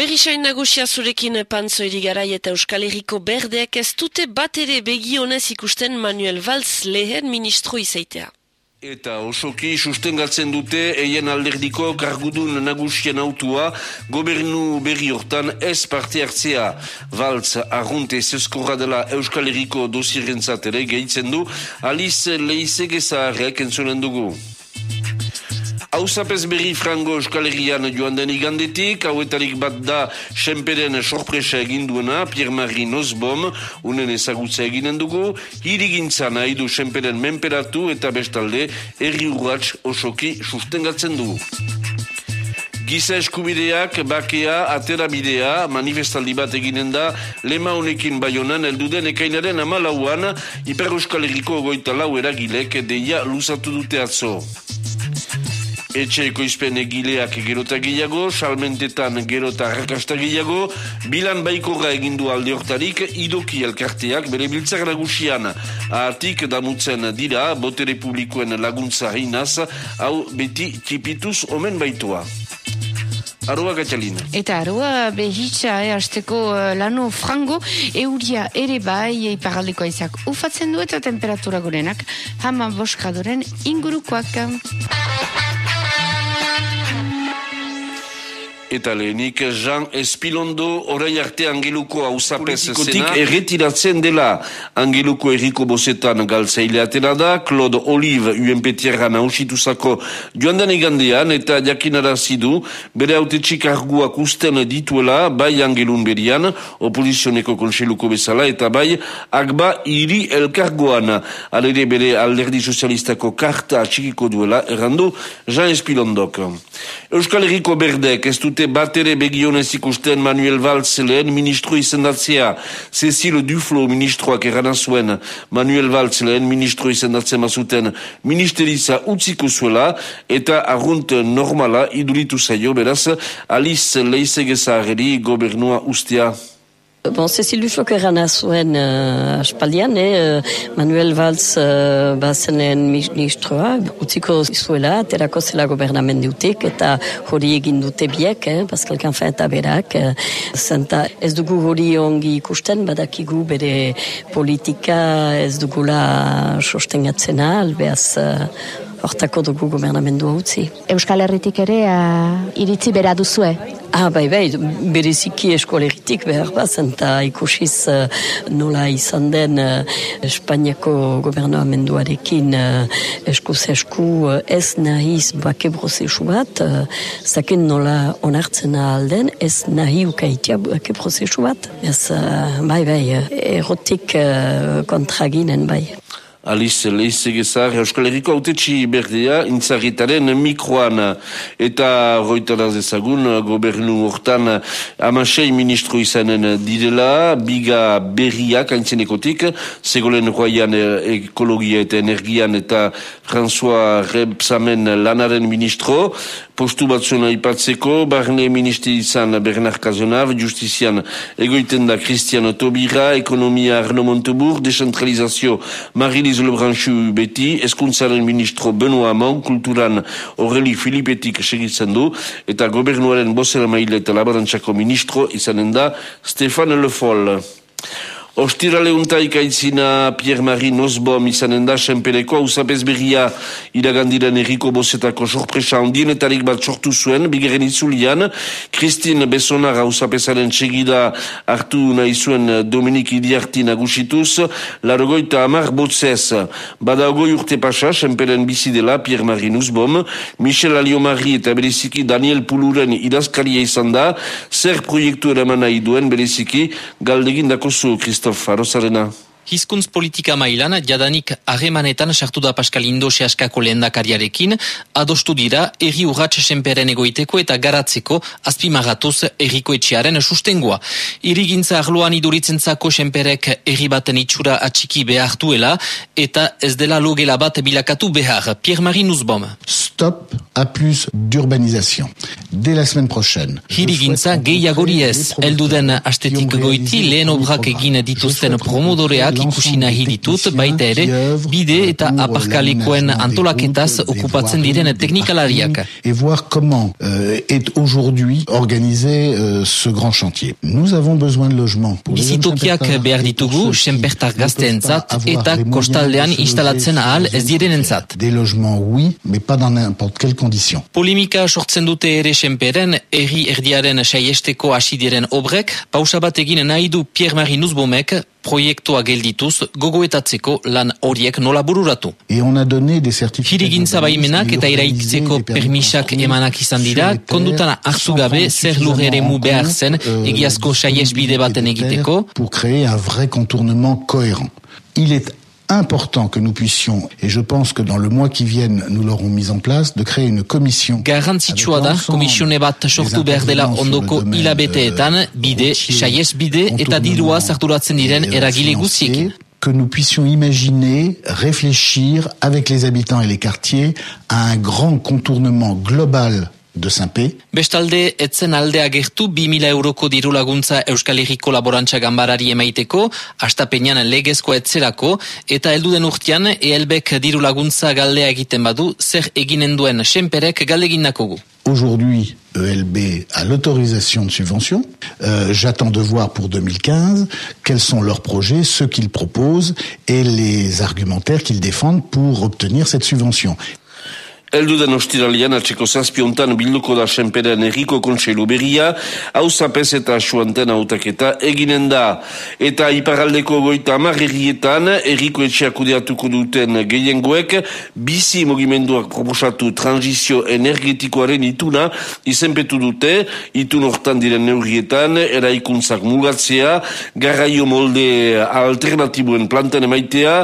Berrisain nagusia zurekin pantzo garai eta Euskal Herriko berdeak ez dute bat ere begionez ikusten Manuel Valls lehen ministro izaitea. Eta osoki sustengatzen dute eien alderdiko kargudun nagusien autua gobernu berri hortan ez parte hartzea. Valtz arrunte zeskorra dela Euskal Herriko dosierentzat ere gehitzen du Alice Leizegezarek entzunen dugu. Hauzapez berri frango euskal herrian joan den igandetik, hauetarik bat da senperen sorpresa eginduena, Pierre-Marie Nosbom, unen ezagutza eginen dugu, hirigintza nahi du senperen menperatu eta bestalde herri urratx osoki sustengatzen dugu. Giza eskubideak, bakea, aterabidea, manifestaldi bat eginen da, lema honekin baionan, elduden ekainaren amalauan, Iper Euskal Herriko goita lau eragilek deia luzatu dute atzo. Etxe ekoizpen egileak gerota gehiago, salmentetan gerota rakasta gehiago, bilan baikorra egindu alde hortarik, idoki elkarteak bere biltzak nagusian. Ahatik damutzen dira, botere publikoen laguntza heinaz, hau beti tipituz omen baitua. Arua gatxalina. Eta arua behitza, eh, azteko uh, lano frango, euria ere bai, iparaldeko aizak ufatzen du eta temperatura gorenak, hama boskadoren ingurukoak. Eta lehenik, Jean Espilondo orai arte angeluko hausapez zena. erretiratzen dela angeluko erriko bosetan galtzaileatena da, Claude Olive UNPTR nausituzako joan den egandean eta jakinara zidu, bere haute txikarguak usten dituela, bai angelun berian, opozizioneko konseluko bezala, eta bai agba iri elkargoan, alere bere alderdi sozialistako karta txikiko duela, errandu Jean Espilondok. Euskal Herriko berdek ez dute batere begionez ikusten Manuel Valls lehen ministro izendatzea. Cecil Duflo ministroak eranan zuen Manuel Valls lehen ministro izendatzen mazuten ministeriza utziko zuela eta arrunt normala iduritu zaio beraz Alice Leizegezarri gobernua ustea. Bon, Cecil Duflok erana zuen uh, aspaldian, eh, Manuel Valls uh, bazenen ministroa, utziko zuela, terako zela gobernamendutik, eta hori egin dute biek, eh, Pascal Canfin eta berak, eh, zenta ez dugu hori ongi ikusten, badakigu bere politika ez dugula sostengatzen albeaz uh, hortako dugu gobernamendu utzi. Euskal Herritik ere uh, iritzi bera duzue? Ah, bai, bai, bereziki eskolegitik behar bazen, eta ikusiz uh, nola izan den uh, Espainiako gobernamenduarekin uh, eskuz esku uh, ez nahiz bake prozesu bat, uh, zaken nola onartzen alden, ez nahi ukaitia bake prozesu bat. Ez, uh, bai, bai, erotik uh, kontraginen, bai. Alice Leizegezar, Euskal Herriko autetxi berdea, intzarritaren mikroan. Eta roitaraz ezagun, gobernu hortan amasei ministro izanen direla, biga berriak aintzenekotik, segolen roian ekologia eta energian eta François Rebsamen lanaren ministro, postu batzuna ipatzeko, barne ministri izan Bernard Kazonav, justizian egoiten da Christian Tobira, ekonomia Arno Montebur, decentralizazio Marili Eliz Lebranchu beti, eskuntzaren ministro Benoa Amon, kulturan Aureli Filipetik segitzen du, eta gobernuaren bozera maile eta labarantzako ministro izanen da Stefan Le Foll. Ostirale untaik aitzina Pierre-Marie Nosbom izanen da senpereko hausapez berria. Iragandiren erriko bozetako sorpresa ondienetarik bat sortu zuen, bigeren itzulian, Christine Besonar hausapezaren txegida hartu nahi zuen Dominik Idiarti nagusituz, larogoita amar botzez, badagoi urte pasa, senperen bizi Pierre-Marie Nosbom, Michel Aliomari eta bereziki Daniel Puluren idazkaria izan da, zer proiektu eraman nahi duen bereziki, galdegin dakozu Christine Kristof Rosarina. Hizkuntz politika mailan, jadanik harremanetan sartu da Pascal Indose askako lehendakariarekin, adostu dira erri urratx senperen egoiteko eta garatzeko azpimagatuz erriko etxearen sustengoa. Irigintza arloan iduritzen zako senperek erri baten itxura atxiki behar duela eta ez dela logela bat bilakatu behar. Pierre-Marie Nuzbom. stop à plus d'urbanisation. Dès la semaine prochaine. Hirigintza gehiagori ez, elduden astetik goiti lehen obrak egin dituzten promodoreak ikusi nahi ditut, baita ere, bide eta aparkalikoen antolaketaz okupatzen diren teknikalariak. Et voir comment euh, est aujourd'hui organisé euh, ce grand chantier. Nous avons besoin de logements. Bizitokiak behar ditugu, senpertar gazteentzat eta kostaldean instalatzen ahal ez direnentzat. Des logements, oui, mais pas dans n'importe quelle condition. Polimika sortzen dute ere senperen, erri erdiaren saiesteko hasi diren obrek, pausa bat egin nahi du Pierre-Marie Nuzbomek, proiektua geldituz gogoetatzeko lan horiek nola bururatu? Et on a donné des certificats. Hirigintza baimenak eta eraikitzeko permisak emanak izan dira, kondutan hartu gabe zer lur ere mu behar zen egiazko saiesbide baten egiteko? Pour créer un vrai contournement cohérent. Il est important que nous puissions, et je pense que dans le mois qui vient, nous l'aurons mis en place, de créer une commission. Garrantzitsua da, komisione bat sortu behar dela ondoko hilabeteetan, bide, saies bide eta dirua sarturatzen diren eragile guztiekin. que nous puissions imaginer, réfléchir avec les habitants et les quartiers à un grand contournement global de Saint-Pé. Bestalde, etzen alde agertu 2000 euroko diru laguntza Euskal Herriko laborantza gambarari emaiteko, astapenean legezko etzerako, eta helduden urtean, ehelbek diru laguntza galdea egiten badu, zer eginen duen senperek galdegin nakogu. Aujourd'hui, ELB a l'autorisation de subvention. Euh, J'attends de voir pour 2015 quels sont leurs projets, ce qu'ils proposent et les argumentaires qu'ils défendent pour obtenir cette subvention. Elduden ostiralian atxeko zazpiontan bilduko da senperen erriko kontseilu berria, hau zapez eta suanten autaketa eginen da. Eta iparaldeko goita amarrerietan, erriko etxeak kudeatuko duten gehiengoek, bizi mogimenduak proposatu transizio energetikoaren ituna izenpetu dute, itun hortan diren neurrietan, eraikuntzak mugatzea, garraio molde alternatibuen planten emaitea,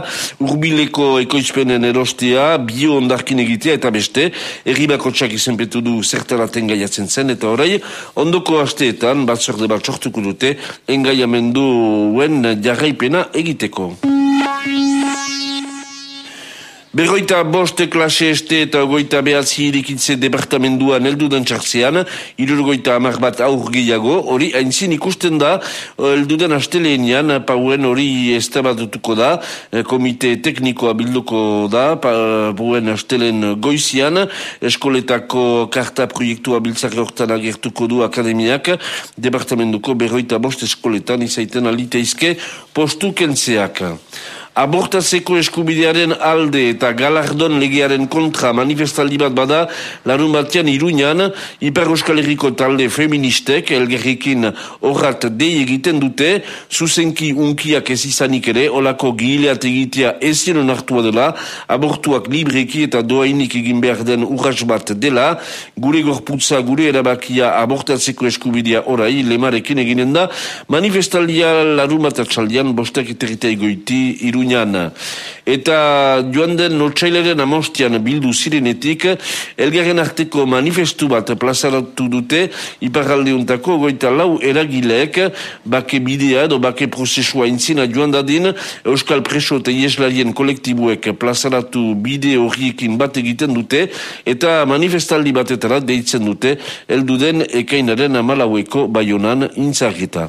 urbileko ekoizpenen erostea, bio ondarkin egitea eta beste, erri bakotxak izenpetu du zertaraten gaiatzen zen, eta orai, ondoko asteetan, batzorde bat sortuko dute, engaiamenduen jarraipena egiteko. Berroita boste klase este eta goita behatzi irikitze departamenduan elduden txartzean, irurgoita amar bat aur gehiago, hori haintzin ikusten da, elduden asteleenian, pauen hori estabatutuko da, eh, komite teknikoa bilduko da, pauen astelen goizian, eskoletako karta proiektua biltzak hortan agertuko du akademiak, departamentuko berroita bost eskoletan izaiten aliteizke postu kentzeak. Abortatzeko eskubidearen alde eta galardon legearen kontra manifestaldi bat bada larun batean iruñan Herriko talde feministek elgerrikin horrat dei egiten dute zuzenki unkiak ez izanik ere olako gileat egitea ezien onartua dela abortuak libreki eta doainik egin behar den urras bat dela gure gorputza gure erabakia abortatzeko eskubidea orai lemarekin eginen da. Manifestaldia larun bat atxaldian bostak eteritea egoiti iruñan Iruñan. Eta joan den notxaileren amostian bildu zirenetik, elgarren arteko manifestu bat plazaratu dute, iparraldeuntako goita lau eragileek, bake bidea edo bake prozesua intzina joan dadin, Euskal Preso eta Ieslarien kolektibuek plazaratu bide horiekin bat egiten dute, eta manifestaldi batetara deitzen dute, elduden ekainaren amalaueko baionan intzargeta.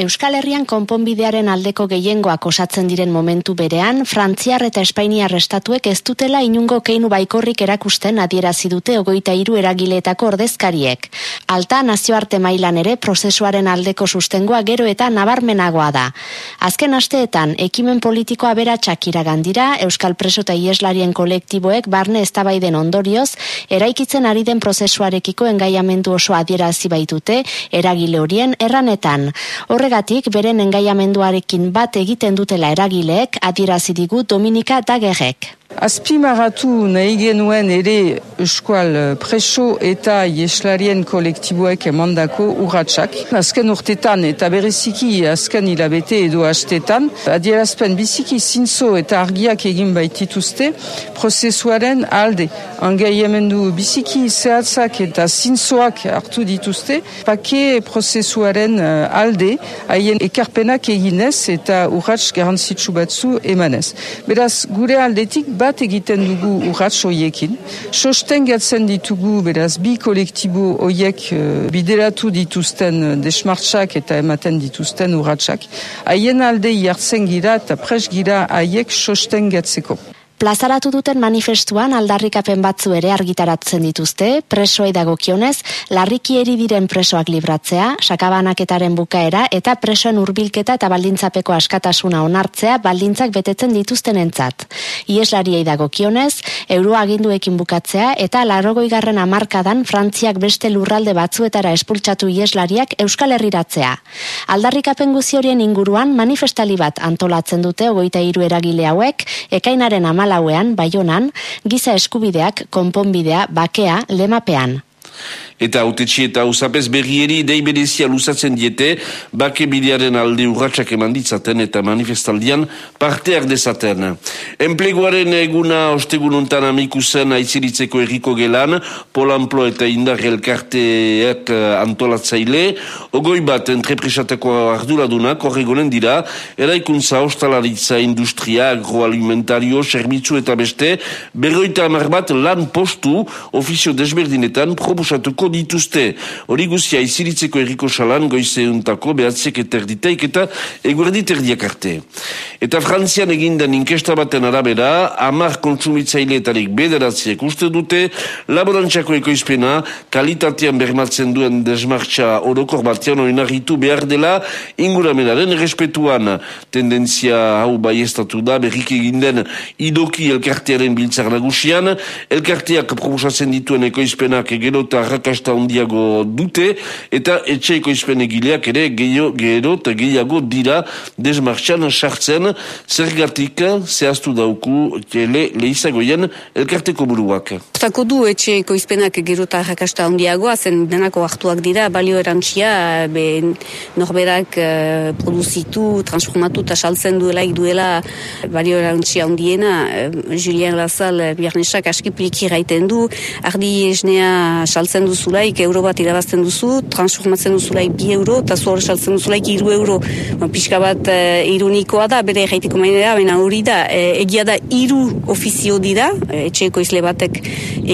Euskal Herrian konponbidearen aldeko gehiengoak osatzen diren momentu berean, Frantziar eta Espainiar estatuek ez dutela inungo keinu baikorrik erakusten adierazi dute ogoita hiru eragileetako ordezkariek. Alta nazioarte mailan ere prozesuaren aldeko sustengoa gero eta nabarmenagoa da. Azken asteetan, ekimen politikoa bera iragan dira, Euskal Preso eta Ieslarien kolektiboek barne eztabaiden ondorioz, eraikitzen ari den prozesuarekiko engaiamendu oso adierazi baitute, eragile horien erranetan. Horrek horregatik beren engaiamenduarekin bat egiten dutela eragileek adierazi digu Dominika Dagerrek. Azpimaratu nahi genuen ere eskual preso eta jeslarien kolektiboek emandako urratsak. Azken urtetan eta bereziki azken hilabete edo hastetan, adierazpen biziki zintzo eta argiak egin baitituzte prozesuaren alde. Angaiamendu biziki zehatzak eta zintzoak hartu dituzte, pake prozesuaren eh, alde, haien ekarpenak eginez eta urrats garantzitsu batzu emanez. Beraz, gure aldetik bat egiten dugu urratz hoiekin. Sosten gatzen ditugu, beraz, bi kolektibo hoiek bideratu dituzten desmartxak eta ematen dituzten urratxak. Haien alde jartzen gira eta pres gira haiek sosten gatzeko. Plazaratu duten manifestuan aldarrikapen batzu ere argitaratzen dituzte, presoei dagokionez, larriki eri diren presoak libratzea, sakabanaketaren bukaera eta presoen hurbilketa eta baldintzapeko askatasuna onartzea baldintzak betetzen dituzten entzat. Ieslariei dagokionez, euroa aginduekin bukatzea eta larrogoi garren amarkadan Frantziak beste lurralde batzuetara espultsatu ieslariak Euskal Herriratzea. Aldarrikapen guzi horien inguruan manifestali bat antolatzen dute ogoita hiru eragile hauek, ekainaren amal lauean, baionan, giza eskubideak, konponbidea, bakea, lemapean. Eta autetxi eta usapez berrieri deiberezia luzatzen diete, bake bidearen alde urratxak eman ditzaten eta manifestaldian parte dezaten. Enpleguaren eguna ostegun ontan amikusen aiziritzeko erriko gelan, polamplo eta indar elkarteak eh, antolatzaile, ogoi bat entrepresateko arduraduna, korregonen dira, eraikuntza hostalaritza industria, agroalimentario, servitzu eta beste, berroita amar bat lan postu ofizio desberdinetan proposatuko dituzte. Hori guzia iziritzeko erriko salan goizeuntako behatziek eterditeik eta eguerdit erdiak arte. Eta frantzian egindan inkesta baten arabera, amar kontsumitzaileetarik bederatziek uste dute, laborantxako ekoizpena kalitatean bermatzen duen desmartxa orokor batean oinarritu behar dela inguramenaren respetuan tendentzia hau bai estatu da berrik eginden idoki elkartearen biltzar nagusian, elkarteak proposatzen dituen ekoizpenak egero eta arrakasta ondiago dute eta etxeiko izpen egileak ere gehiago gero eta gehiago dira desmartxan sartzen. Zergatik zehaztu dauku le, lehizagoien elkarteko buruak. Zako du etxeiko izpenak gero eta arrakasta ondiagoa zen denako hartuak dira balio erantxia be norberak uh, produzitu, transformatu eta saltzen duela balio erantxia ondiena uh, Julien Lazal uh, biarnesak aski pliki raiten du. Ardi esnea saltzen duzulaik euro bat irabazten duzu, transformatzen duzulaik bi euro, eta zuhor saltzen duzulaik iru euro. Ba, pixka bat e, ironikoa da, bere jaiteko mainera, baina hori da, e, egia da iru ofizio dira, e, etxeko izle batek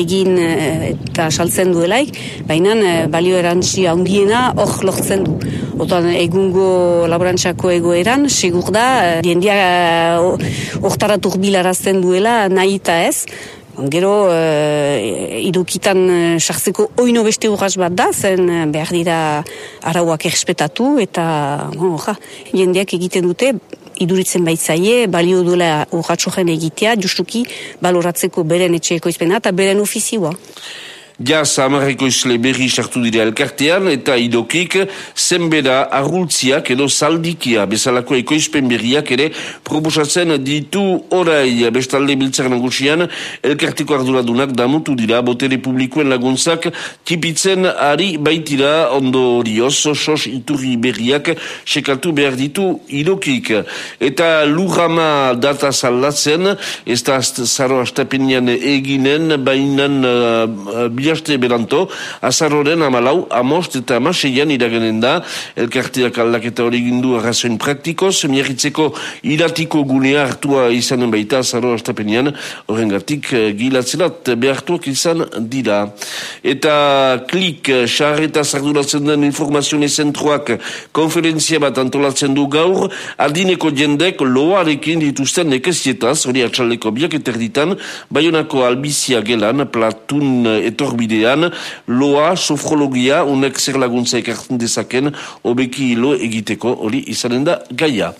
egin eta saltzen duelaik, baina e, balio erantzi handiena hor lortzen du. Otan egungo laborantzako egoeran, segur da, diendia hortaratuk bilarazten duela, nahi eta ez, Gero, e, idukitan eh, sartzeko oino beste urras bat da, zen eh, behar dira arauak errespetatu eta oh, ja, jendeak egiten dute, iduritzen baitzaie, balio duela urratxoren egitea, justuki baloratzeko beren etxeeko izpena eta beren ofizioa. Jaz, amarreko izle berri sartu dira elkartean eta idokik zenbera arrultziak edo saldikia bezalako ekoizpen berriak ere proposatzen ditu orai. Bestalde biltzak nagusian elkarteko arduradunak damutu dira botere publikoen laguntzak tipitzen ari baitira. Ondo rioz sos iturri berriak sekatu behar ditu idokik. Eta lurrama data saldatzen ez da zaro astapenian eginen bainan uh, bilaste beranto, azarroren amalau, amost eta amaseian iragenen da, elkarteak aldaketa hori gindu arrazoin praktikoz, miarritzeko iratiko gunea hartua izanen baita azarro astapenean, horren gartik eh, gilatzelat behartuak izan dira. Eta klik, xarreta zarduratzen den informazione zentroak konferentzia bat antolatzen du gaur, adineko jendek loarekin dituzten nekezietaz, hori atxaleko biak eterditan, baionako albizia gelan, platun etor bidean, loa, sofrologia, unek zer laguntza ekartzen dezaken, obeki hilo egiteko hori izanen da gaia.